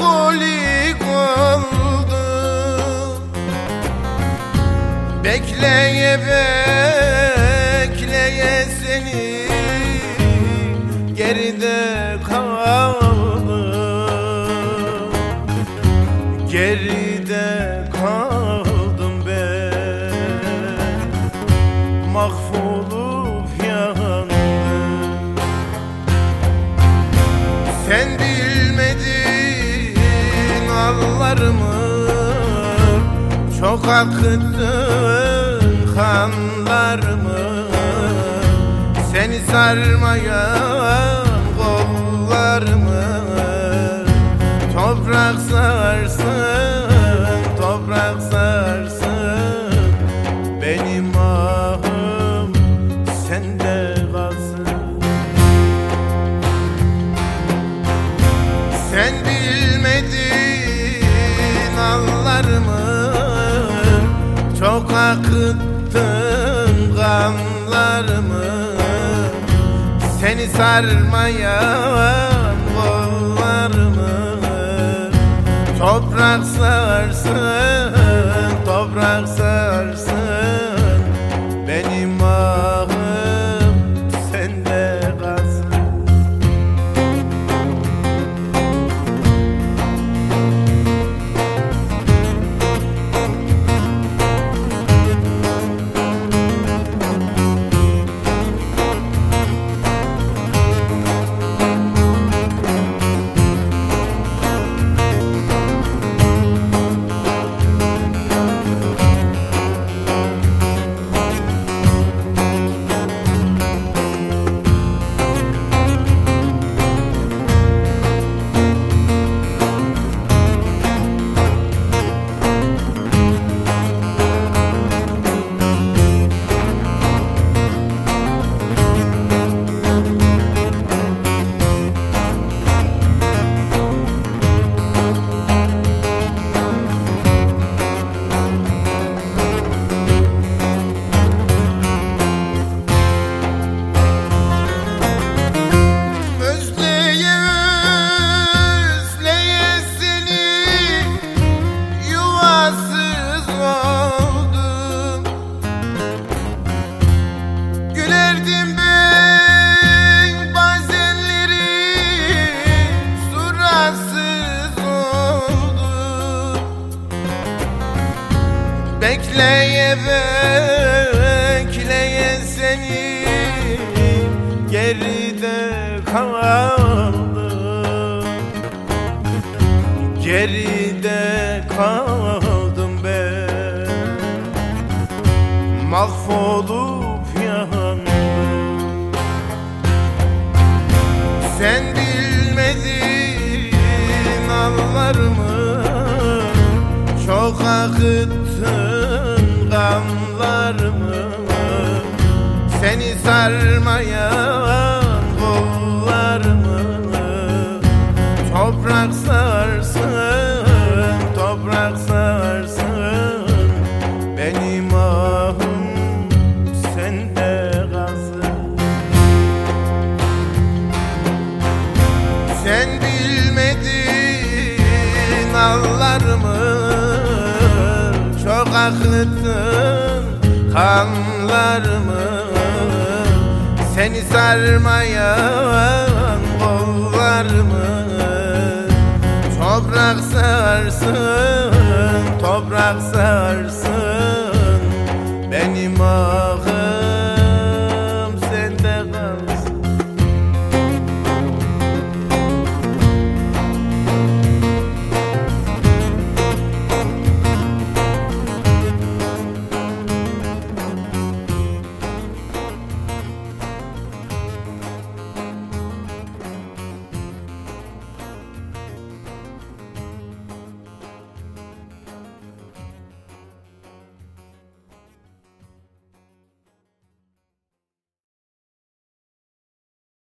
melankolik oldum Bekleye bekleye seni geride kaldım. Geride kaldım ben. Mahvoldum Çok akıttın kanlarımı Seni sarmayan kollarımı Toprak sarsın, Çok akıttın kanlarımı. Seni sarmayan kollarımı. Toprak sarsın, Bekleye bekleye seni. Geride kaldım. Geride kaldım ben. Mahvolup yandım. Sen bilmedin anlarımı Çok akıttın kanlarımı Seni sarmayan kollarımı Toprak sarsın, toprak sarsın. Benim ahım sende kalsın. Sen bilmedin anlarımı Akıttın kanlarımı Seni sarmayan kollarımı Toprak sarsın, toprak sarsın